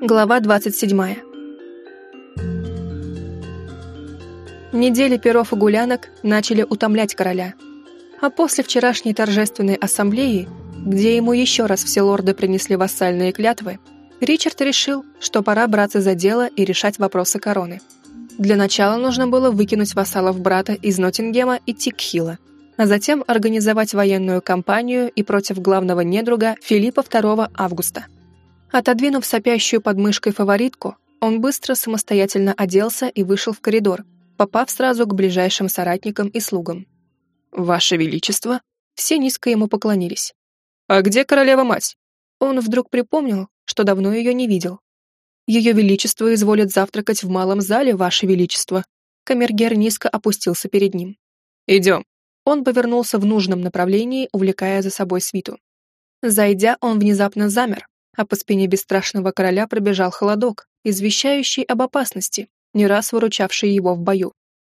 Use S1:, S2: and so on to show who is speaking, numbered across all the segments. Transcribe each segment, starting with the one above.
S1: Глава 27. Недели перов и гулянок начали утомлять короля. А после вчерашней торжественной ассамблеи, где ему еще раз все лорды принесли вассальные клятвы, Ричард решил, что пора браться за дело и решать вопросы короны. Для начала нужно было выкинуть вассалов брата из Ноттингема и Тикхила, а затем организовать военную кампанию и против главного недруга Филиппа II Августа. Отодвинув сопящую под мышкой фаворитку, он быстро самостоятельно оделся и вышел в коридор, попав сразу к ближайшим соратникам и слугам. «Ваше Величество!» Все низко ему поклонились. «А где королева-мать?» Он вдруг припомнил, что давно ее не видел. «Ее Величество изволит завтракать в малом зале, Ваше Величество». Камергер низко опустился перед ним. «Идем». Он повернулся в нужном направлении, увлекая за собой свиту. Зайдя, он внезапно замер, а по спине бесстрашного короля пробежал холодок, извещающий об опасности, не раз выручавший его в бою.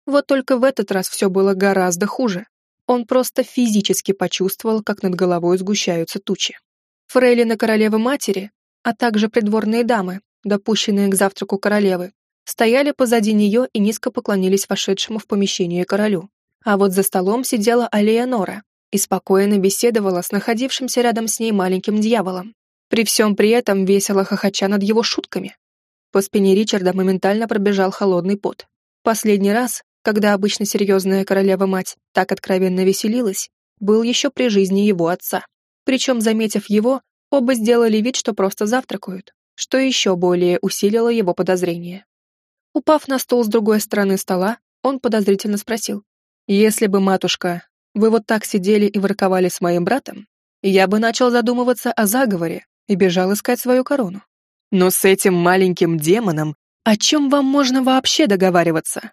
S1: Вот только в этот раз все было гораздо хуже. Он просто физически почувствовал, как над головой сгущаются тучи. Фрейлины королевы-матери, а также придворные дамы, допущенные к завтраку королевы, стояли позади нее и низко поклонились вошедшему в помещение королю. А вот за столом сидела Алеонора и спокойно беседовала с находившимся рядом с ней маленьким дьяволом, при всем при этом весело хохоча над его шутками. По спине Ричарда моментально пробежал холодный пот. Последний раз, когда обычно серьезная королева-мать так откровенно веселилась, был еще при жизни его отца. Причем, заметив его, оба сделали вид, что просто завтракают, что еще более усилило его подозрение. Упав на стол с другой стороны стола, он подозрительно спросил. «Если бы, матушка, вы вот так сидели и ворковали с моим братом, я бы начал задумываться о заговоре и бежал искать свою корону. Но с этим маленьким демоном о чем вам можно вообще договариваться?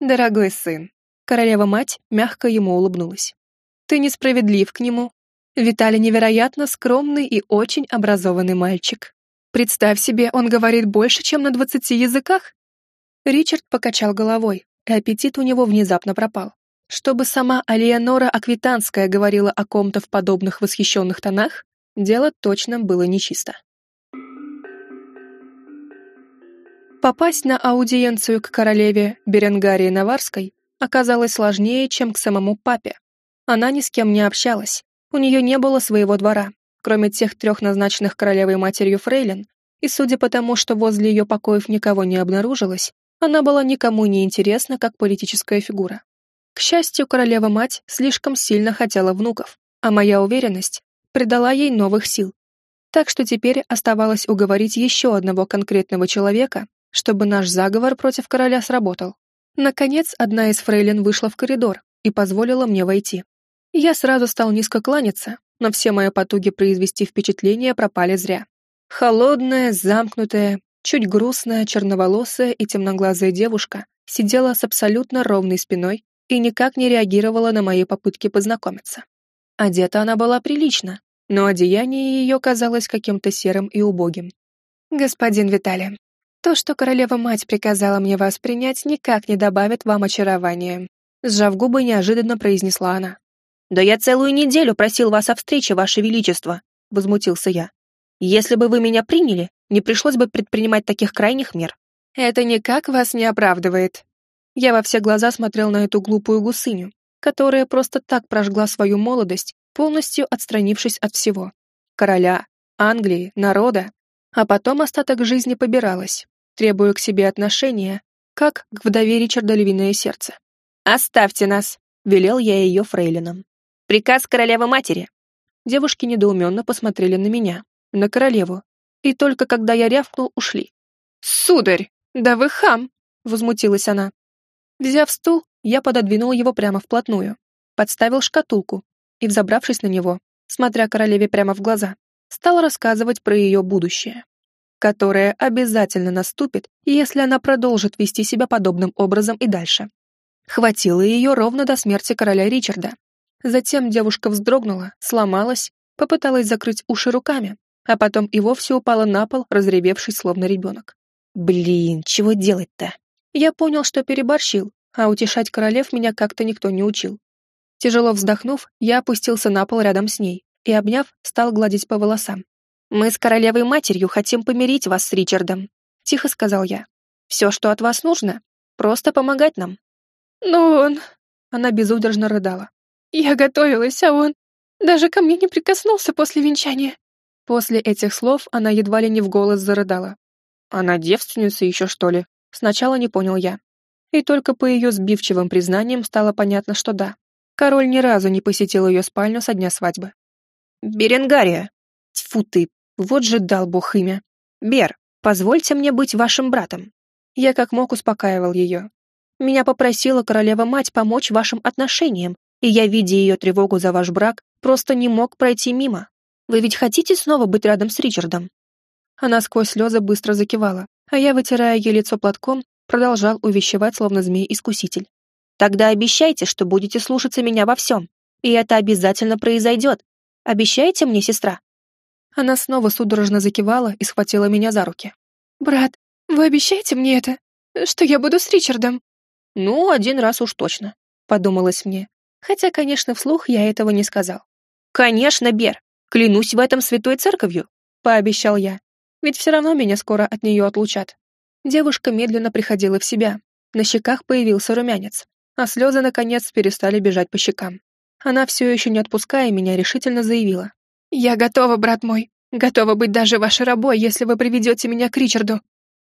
S1: Дорогой сын, королева-мать мягко ему улыбнулась. Ты несправедлив к нему. Виталий невероятно скромный и очень образованный мальчик. Представь себе, он говорит больше, чем на двадцати языках. Ричард покачал головой, и аппетит у него внезапно пропал. Чтобы сама Алиенора Аквитанская говорила о ком-то в подобных восхищенных тонах, дело точно было нечисто. Попасть на аудиенцию к королеве Беренгарии Наварской оказалось сложнее, чем к самому папе. Она ни с кем не общалась, у нее не было своего двора, кроме тех трех назначенных королевой матерью фрейлин, и судя по тому, что возле ее покоев никого не обнаружилось, она была никому не интересна как политическая фигура. К счастью, королева-мать слишком сильно хотела внуков, а моя уверенность придала ей новых сил. Так что теперь оставалось уговорить еще одного конкретного человека, чтобы наш заговор против короля сработал. Наконец, одна из фрейлин вышла в коридор и позволила мне войти. Я сразу стал низко кланяться, но все мои потуги произвести впечатление пропали зря. Холодная, замкнутая, чуть грустная, черноволосая и темноглазая девушка сидела с абсолютно ровной спиной и никак не реагировала на мои попытки познакомиться. Одета она была прилично, но одеяние ее казалось каким-то серым и убогим. «Господин Виталий, то, что королева-мать приказала мне вас принять, никак не добавит вам очарования», сжав губы, неожиданно произнесла она. «Да я целую неделю просил вас о встрече, ваше величество», возмутился я. «Если бы вы меня приняли, не пришлось бы предпринимать таких крайних мер». «Это никак вас не оправдывает». Я во все глаза смотрел на эту глупую гусыню, которая просто так прожгла свою молодость, полностью отстранившись от всего. Короля, Англии, народа. А потом остаток жизни побиралась, требуя к себе отношения, как к вдове Ричарда Львиное Сердце. «Оставьте нас!» — велел я ее фрейлинам. «Приказ королевы-матери!» Девушки недоуменно посмотрели на меня, на королеву, и только когда я рявкнул, ушли. «Сударь, да вы хам!» — возмутилась она. Взяв стул, я пододвинул его прямо вплотную, подставил шкатулку и, взобравшись на него, смотря королеве прямо в глаза, стал рассказывать про ее будущее, которое обязательно наступит, если она продолжит вести себя подобным образом и дальше. Хватило ее ровно до смерти короля Ричарда. Затем девушка вздрогнула, сломалась, попыталась закрыть уши руками, а потом и вовсе упала на пол, разревевшись, словно ребенок. «Блин, чего делать-то?» Я понял, что переборщил, а утешать королев меня как-то никто не учил. Тяжело вздохнув, я опустился на пол рядом с ней и, обняв, стал гладить по волосам. «Мы с королевой-матерью хотим помирить вас с Ричардом», — тихо сказал я. «Все, что от вас нужно, просто помогать нам».
S2: «Но он...» — она безудержно рыдала. «Я готовилась, а он даже ко мне не прикоснулся после венчания».
S1: После этих слов она едва ли не в голос зарыдала. «Она девственница еще, что ли?» Сначала не понял я. И только по ее сбивчивым признаниям стало понятно, что да. Король ни разу не посетил ее спальню со дня свадьбы. «Беренгария!» Тьфу ты, вот же дал бог имя. Бер, позвольте мне быть вашим братом. Я как мог успокаивал ее. Меня попросила королева-мать помочь вашим отношениям, и я, видя ее тревогу за ваш брак, просто не мог пройти мимо. Вы ведь хотите снова быть рядом с Ричардом?» Она сквозь слезы быстро закивала, а я, вытирая ей лицо платком, продолжал увещевать, словно змей-искуситель. «Тогда обещайте, что будете слушаться меня во всем, и это обязательно произойдет. Обещаете мне, сестра?» Она снова судорожно закивала и схватила меня за руки.
S2: «Брат, вы обещаете мне это? Что я буду с Ричардом?»
S1: «Ну, один раз уж точно», — подумалось мне. Хотя, конечно, вслух я этого не сказал. «Конечно, Бер, клянусь в этом святой церковью», — пообещал я. Ведь все равно меня скоро от нее отлучат. Девушка медленно приходила в себя. На щеках появился румянец, а слезы, наконец, перестали бежать по щекам. Она все еще не отпуская меня, решительно заявила.
S2: «Я готова, брат мой. Готова быть даже вашей рабой, если вы приведете меня к Ричарду».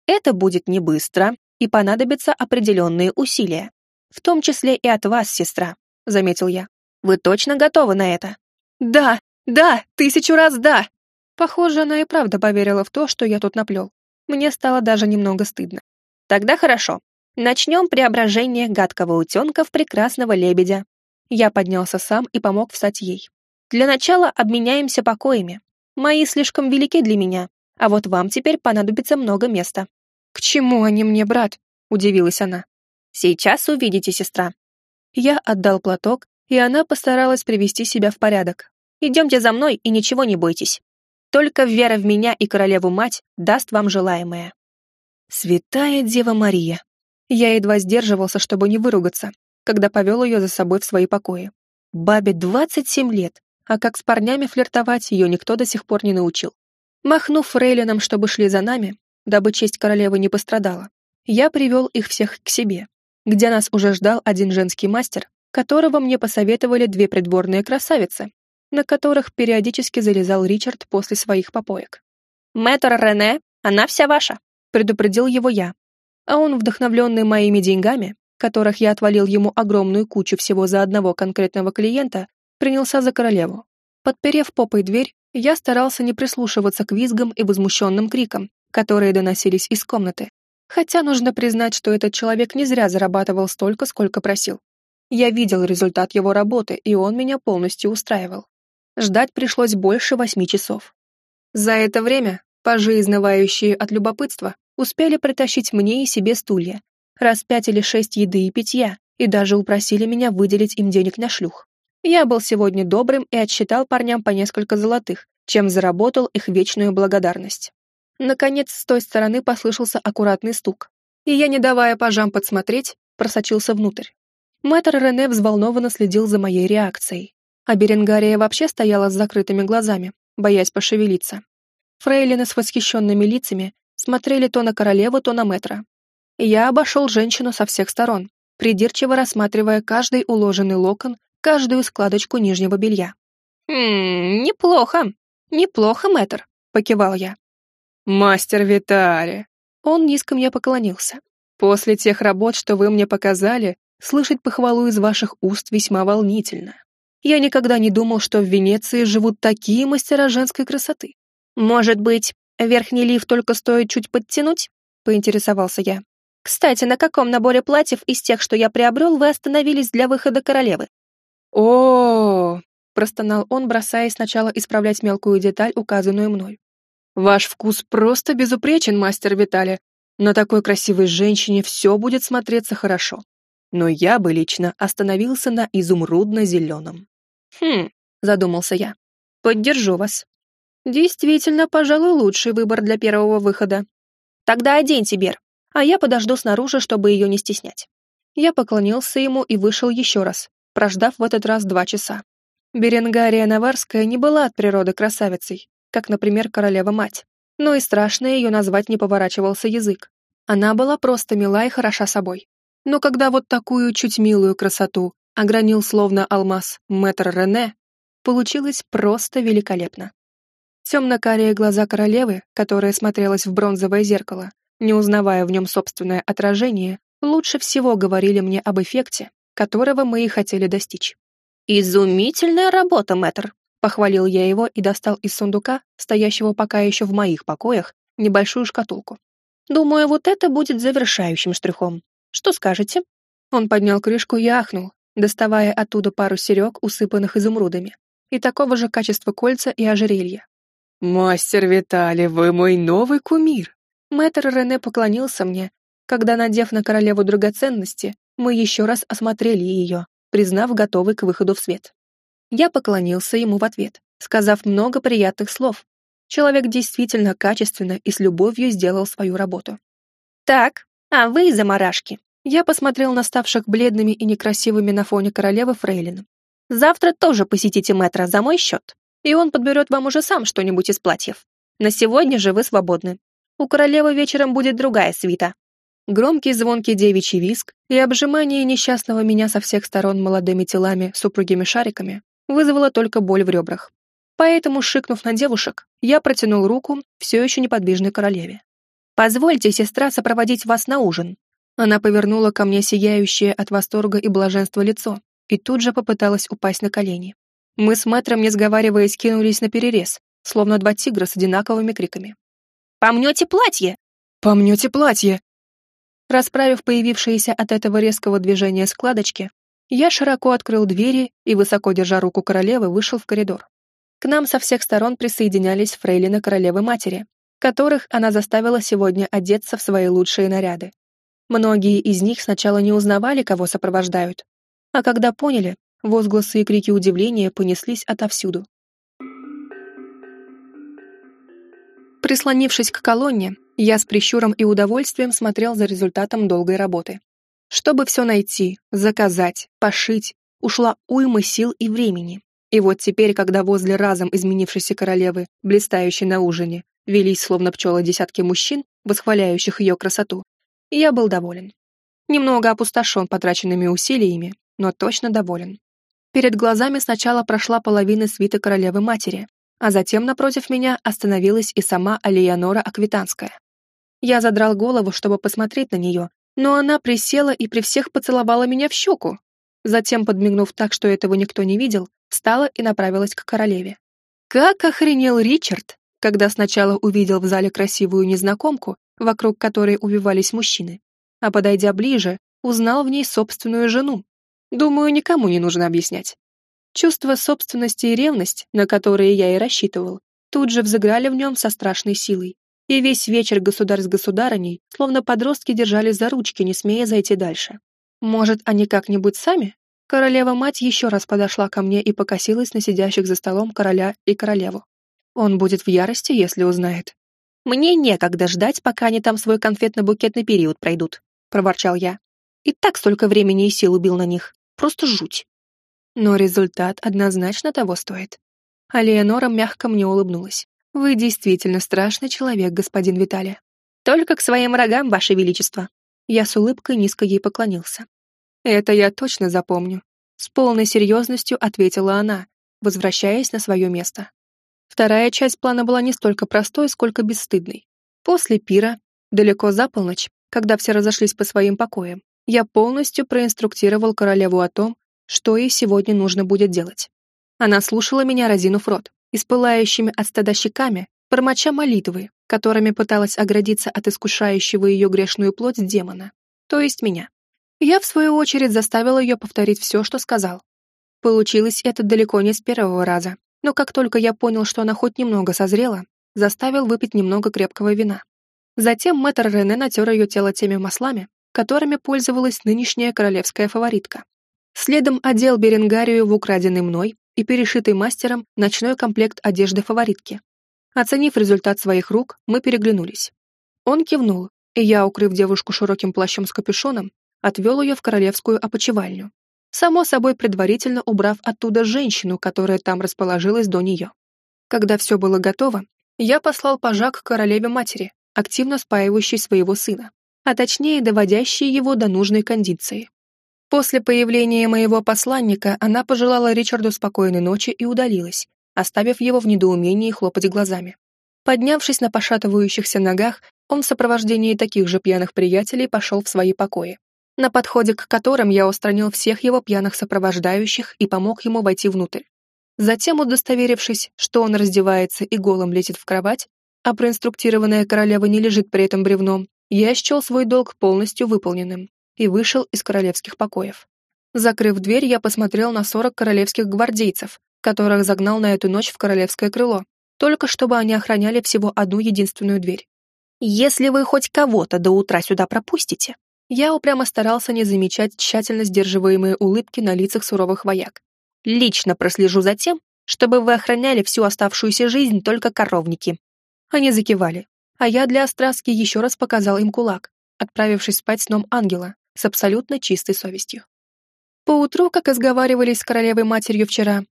S1: «Это будет не быстро, и понадобятся определенные усилия. В том числе и от вас, сестра», — заметил я. «Вы точно готовы на это?»
S2: «Да, да, тысячу раз да!»
S1: Похоже, она и правда поверила в то, что я тут наплел. Мне стало даже немного стыдно. «Тогда хорошо. Начнем преображение гадкого утенка в прекрасного лебедя». Я поднялся сам и помог встать ей. Для начала обменяемся покоями. Мои слишком велики для меня, а вот вам теперь понадобится много места».
S2: «К чему они мне, брат?» — удивилась она.
S1: «Сейчас увидите, сестра». Я отдал платок, и она постаралась привести себя в порядок. «Идемте за мной и ничего не бойтесь. Только вера в меня и королеву-мать даст вам желаемое». Святая Дева Мария. Я едва сдерживался, чтобы не выругаться, когда повел ее за собой в свои покои. Бабе 27 лет, а как с парнями флиртовать ее никто до сих пор не научил. Махнув фрейлином, чтобы шли за нами, дабы честь королевы не пострадала, я привел их всех к себе, где нас уже ждал один женский мастер, которого мне посоветовали две придворные красавицы, на которых периодически залезал Ричард после своих попоек. «Мэтр Рене, она вся ваша», — предупредил его я. А он, вдохновленный моими деньгами, которых я отвалил ему огромную кучу всего за одного конкретного клиента, принялся за королеву. Подперев попой дверь, я старался не прислушиваться к визгам и возмущенным крикам, которые доносились из комнаты. Хотя нужно признать, что этот человек не зря зарабатывал столько, сколько просил. Я видел результат его работы, и он меня полностью устраивал. Ждать пришлось больше восьми часов. За это время пажи, изнывающие от любопытства, успели притащить мне и себе стулья, раз пять или шесть еды и питья, и даже упросили меня выделить им денег на шлюх. Я был сегодня добрым и отсчитал парням по несколько золотых, чем заработал их вечную благодарность. Наконец, с той стороны послышался аккуратный стук, и я, не давая пажам подсмотреть, просочился внутрь. Мэтр Рене взволнованно следил за моей реакцией, а Беренгария вообще стояла с закрытыми глазами, боясь пошевелиться. Фрейлины с восхищенными лицами смотрели то на королеву, то на мэтра. Я обошел женщину со всех сторон, придирчиво рассматривая каждый уложенный локон каждую складочку нижнего белья. «Хм, неплохо, неплохо, мэтр», — покивал я.
S2: «Мастер Витари!»
S1: Он низко мне поклонился. «После тех работ, что вы мне показали, слышать похвалу из ваших уст весьма волнительно. Я никогда не думал, что в Венеции живут такие мастера женской красоты. Может быть, верхний лиф только стоит чуть подтянуть?» — поинтересовался я. «Кстати, на каком наборе платьев из тех, что я приобрел, вы остановились для выхода королевы?»
S2: о,
S1: простонал он, бросаясь сначала исправлять мелкую деталь, указанную мной.
S2: «Ваш вкус просто безупречен, мастер Витали. На такой красивой женщине все будет смотреться хорошо. Но я бы лично остановился на изумрудно-зеленом».
S1: «Хм», — задумался я. «Поддержу вас. Действительно, пожалуй, лучший выбор для первого выхода. Тогда оденьте, Бер, а я подожду снаружи, чтобы ее не стеснять». Я поклонился ему и вышел еще раз, прождав в этот раз два часа. Беренгария Наварская не была от природы красавицей, как, например, королева-мать. Но и страшно ее назвать не поворачивался язык. Она была просто мила и хороша собой. Но когда вот такую чуть милую красоту огранил словно алмаз мэтр Рене, получилось просто великолепно. Темно-карие глаза королевы, которая смотрелась в бронзовое зеркало, не узнавая в нем собственное отражение, лучше всего говорили мне об эффекте, которого мы и хотели достичь. «Изумительная работа, мэтр!» — похвалил я его и достал из сундука, стоящего пока еще в моих покоях, небольшую шкатулку. «Думаю, вот это будет завершающим штрихом. Что скажете?» Он поднял крышку и ахнул, доставая оттуда пару серег, усыпанных изумрудами, и такого же качества кольца и ожерелья.
S2: «Мастер Виталий, вы мой новый кумир!»
S1: Мэтр Рене поклонился мне, когда, надев на королеву драгоценности, мы еще раз осмотрели ее, признав готовый к выходу в свет. Я поклонился ему в ответ, сказав много приятных слов. Человек действительно качественно и с любовью сделал свою работу. «Так, а вы, заморашки!» Я посмотрел на ставших бледными и некрасивыми на фоне королевы фрейлин. «Завтра тоже посетите мэтра за мой счет, и он подберет вам уже сам что-нибудь из платьев. На сегодня же вы свободны. У королевы вечером будет другая свита, Громкий звонкий девичий виск и обжимание несчастного меня со всех сторон молодыми телами с упругими шариками вызвало только боль в ребрах. Поэтому, шикнув на девушек, я протянул руку все еще неподвижной королеве. «Позвольте, сестра, сопроводить вас на ужин». Она повернула ко мне сияющее от восторга и блаженства лицо и тут же попыталась упасть на колени. Мы с мэтром, не сговариваясь, кинулись на перерез, словно два тигра с одинаковыми криками. «Помнете платье!»
S2: «Помнете платье!»
S1: Расправив появившиеся от этого резкого движения складочки, я широко открыл двери и, высоко держа руку королевы, вышел в коридор. К нам со всех сторон присоединялись фрейлины королевы-матери, которых она заставила сегодня одеться в свои лучшие наряды. Многие из них сначала не узнавали, кого сопровождают, а когда поняли, возгласы и крики удивления понеслись отовсюду. Прислонившись к колонне, я с прищуром и удовольствием смотрел за результатом долгой работы. Чтобы все найти, заказать, пошить, ушла уйма сил и времени. И вот теперь, когда возле разом изменившейся королевы, блистающей на ужине, велись словно пчелы десятки мужчин, восхваляющих ее красоту, я был доволен. Немного опустошен потраченными усилиями, но точно доволен. Перед глазами сначала прошла половина свита королевы-матери, а затем напротив меня остановилась и сама Алиянора Аквитанская. Я задрал голову, чтобы посмотреть на нее, но она присела и при всех поцеловала меня в щеку. Затем, подмигнув так, что этого никто не видел, встала и направилась к королеве. Как охренел Ричард, когда сначала увидел в зале красивую незнакомку, вокруг которой убивались мужчины, а подойдя ближе, узнал в ней собственную жену. Думаю, никому не нужно объяснять. Чувство собственности и ревность, на которые я и рассчитывал, тут же взыграли в нем со страшной силой и весь вечер государь с государыней, словно подростки держались за ручки, не смея зайти дальше. Может, они как-нибудь сами? Королева-мать еще раз подошла ко мне и покосилась на сидящих за столом короля и королеву. Он будет в ярости, если узнает. «Мне некогда ждать, пока они там свой конфетно-букетный период пройдут», — проворчал я. «И так столько времени и сил убил на них. Просто жуть». Но результат однозначно того стоит. А Леонора мягко мне улыбнулась. Вы действительно страшный человек, господин Виталий. Только к своим врагам, ваше величество. Я с улыбкой низко ей поклонился. Это я точно запомню. С полной серьезностью ответила она, возвращаясь на свое место. Вторая часть плана была не столько простой, сколько бесстыдной. После пира, далеко за полночь, когда все разошлись по своим покоям, я полностью проинструктировал королеву о том, что ей сегодня нужно будет делать. Она слушала меня, разинув рот и с пылающими от стыда щеками, бормоча молитвы, которыми пыталась оградиться от искушающего ее грешную плоть демона, то есть меня. Я, в свою очередь, заставила ее повторить все, что сказал. Получилось это далеко не с первого раза, но как только я понял, что она хоть немного созрела, заставил выпить немного крепкого вина. Затем мэтр Рене натер ее тело теми маслами, которыми пользовалась нынешняя королевская фаворитка. Следом одел Беренгарию в украденный мной и перешитый мастером ночной комплект одежды фаворитки. Оценив результат своих рук, мы переглянулись. Он кивнул, и я, укрыв девушку широким плащом с капюшоном, отвел ее в королевскую опочивальню. Само собой, предварительно убрав оттуда женщину, которая там расположилась до нее. Когда все было готово, я послал пажа к королеве-матери, активно спаивающей своего сына, а точнее доводящей его до нужной кондиции. После появления моего посланника она пожелала Ричарду спокойной ночи и удалилась, оставив его в недоумении хлопать глазами. Поднявшись на пошатывающихся ногах, он в сопровождении таких же пьяных приятелей пошел в свои покои, на подходе к которым я устранил всех его пьяных сопровождающих и помог ему войти внутрь. Затем, удостоверившись, что он раздевается и голым летит в кровать, а проинструктированная королева не лежит при этом бревном, я счел свой долг полностью выполненным и вышел из королевских покоев. Закрыв дверь, я посмотрел на сорок королевских гвардейцев, которых загнал на эту ночь в королевское крыло, только чтобы они охраняли всего одну единственную дверь. «Если вы хоть кого-то до утра сюда пропустите», я упрямо старался не замечать тщательно сдерживаемые улыбки на лицах суровых вояк. Лично прослежу за тем, чтобы вы охраняли всю оставшуюся жизнь только коровники». Они закивали, а я для остраски еще раз показал им кулак, отправившись спать сном ангела с абсолютно чистой совестью. Поутру, как изговаривались с королевой-матерью вчера,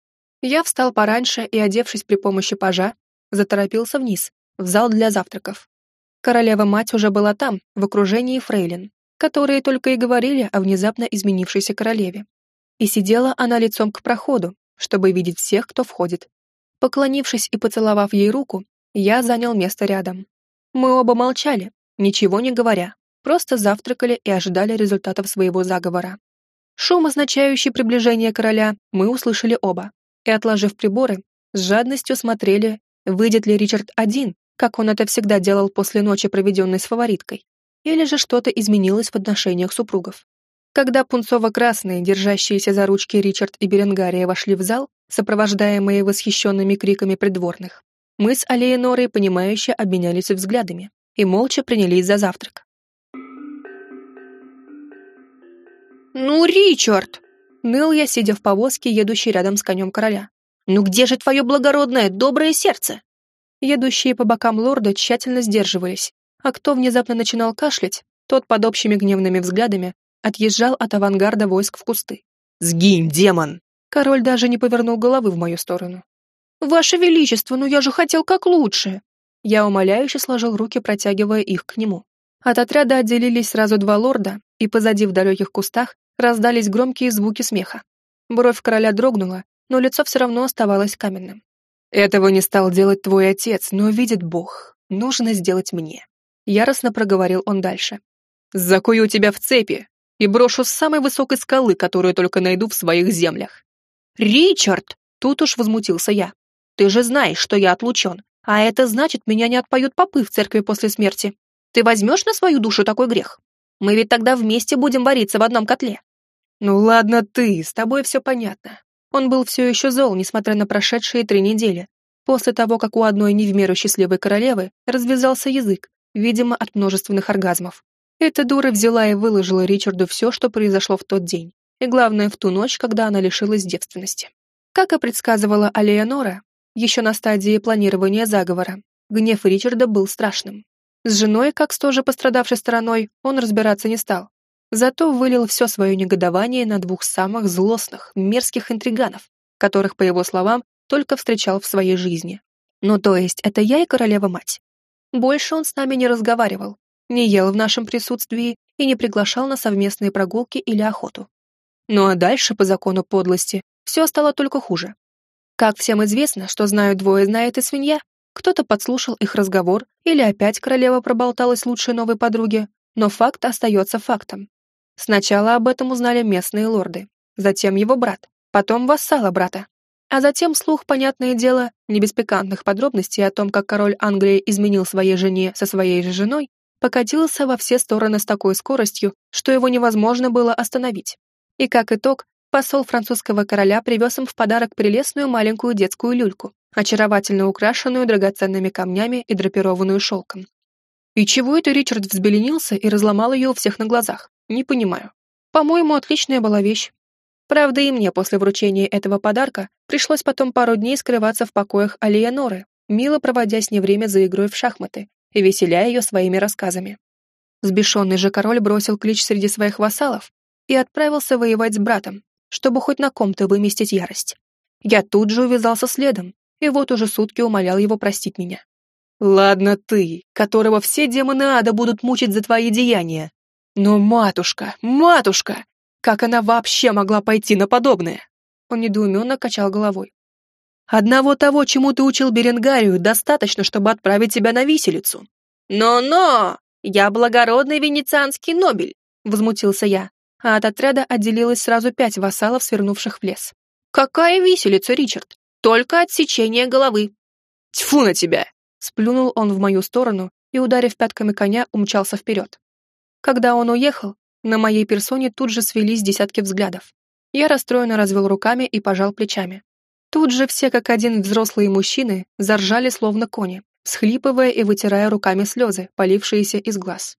S1: я встал пораньше и, одевшись при помощи пажа, заторопился вниз, в зал для завтраков. Королева-мать уже была там, в окружении фрейлин, которые только и говорили о внезапно изменившейся королеве и сидела она лицом к проходу, чтобы видеть всех, кто входит. Поклонившись и поцеловав ей руку, я занял место рядом. Мы оба молчали, ничего не говоря, просто завтракали и ожидали результатов своего заговора. Шум, означающий приближение короля, мы услышали оба, и, отложив приборы, с жадностью смотрели, выйдет ли Ричард один, как он это всегда делал после ночи, проведенной с фавориткой, или же что-то изменилось в отношениях супругов. Когда пунцово-красные, держащиеся за ручки Ричард и Беренгария вошли в зал, сопровождаемые восхищенными криками придворных, мы с Алеенорой, понимающе обменялись взглядами и молча принялись за завтрак. «Ну, Ричард!» — ныл я, сидя в повозке, едущей рядом с конем короля. «Ну где же твое благородное, доброе сердце?» Едущие по бокам лорда тщательно сдерживались, а кто внезапно начинал кашлять, тот под общими гневными взглядами отъезжал от авангарда войск в кусты.
S2: «Сгинь, демон!»
S1: Король даже не повернул головы в мою сторону. «Ваше Величество, ну я же хотел как лучше!» Я умоляюще сложил руки, протягивая их к нему. От отряда отделились сразу два лорда, и позади в далеких кустах раздались громкие звуки смеха. Бровь короля дрогнула, но лицо все равно оставалось каменным. «Этого не стал делать твой отец, но видит Бог. Нужно сделать мне». Яростно проговорил он дальше. «Закую тебя в цепи, и брошу с самой высокой скалы, которую только найду в своих землях. «Ричард!» — тут уж возмутился я. «Ты же знаешь, что я отлучен, а это значит, меня не отпоют попы в церкви после смерти. Ты возьмешь на свою душу такой грех? Мы ведь тогда вместе будем вариться в одном котле». «Ну ладно ты, с тобой все понятно». Он был все еще зол, несмотря на прошедшие три недели, после того, как у одной не в меру счастливой королевы развязался язык, видимо, от множественных оргазмов. Эта дура взяла и выложила Ричарду все, что произошло в тот день, и главное, в ту ночь, когда она лишилась девственности. Как и предсказывала Алеонора, еще на стадии планирования заговора, гнев Ричарда был страшным. С женой, как с тоже пострадавшей стороной, он разбираться не стал. Зато вылил все свое негодование на двух самых злостных, мерзких интриганов, которых, по его словам, только встречал в своей жизни. Ну, то есть, это я и королева-мать. Больше он с нами не разговаривал, не ел в нашем присутствии и не приглашал на совместные прогулки или охоту. Ну а дальше, по закону подлости, все стало только хуже. Как всем известно, что знают двое, знает и свинья, кто-то подслушал их разговор или опять королева проболталась лучшей новой подруге, но факт остается фактом. Сначала об этом узнали местные лорды, затем его брат, потом вассала брата. А затем слух, понятное дело, не без пикантных подробностей о том, как король Англии изменил своей жене со своей же женой, покатился во все стороны с такой скоростью, что его невозможно было остановить. И как итог, посол французского короля привез им в подарок прелестную маленькую детскую люльку, очаровательно украшенную драгоценными камнями и драпированную шелком. И чего это Ричард взбеленился и разломал ее у всех на глазах? Не понимаю. По-моему, отличная была вещь. Правда, и мне после вручения этого подарка пришлось потом пару дней скрываться в покоях Алиеноры, мило проводя с ней время за игрой в шахматы, и веселяя ее своими рассказами. Сбешенный же король бросил клич среди своих вассалов и отправился воевать с братом, чтобы хоть на ком-то выместить ярость. Я тут же увязался следом, и вот уже сутки умолял его простить меня.
S2: «Ладно ты, которого все демоны ада будут мучить за твои деяния. Но матушка, матушка, как она вообще могла пойти на подобное?»
S1: Он недоуменно качал головой.
S2: «Одного того, чему ты учил Беренгарию, достаточно, чтобы отправить тебя на виселицу».
S1: «Но-но! Я благородный венецианский нобель!» — возмутился я, а от отряда отделилось сразу пять вассалов, свернувших в лес. «Какая виселица, Ричард? Только отсечение головы!»
S2: «Тьфу на тебя!»
S1: — сплюнул он в мою сторону и, ударив пятками коня, умчался вперед. Когда он уехал, на моей персоне тут же свелись десятки взглядов. Я расстроенно развел руками и пожал плечами. Тут же все как один взрослые мужчины заржали словно кони, схлипывая и вытирая руками слезы, полившиеся из глаз.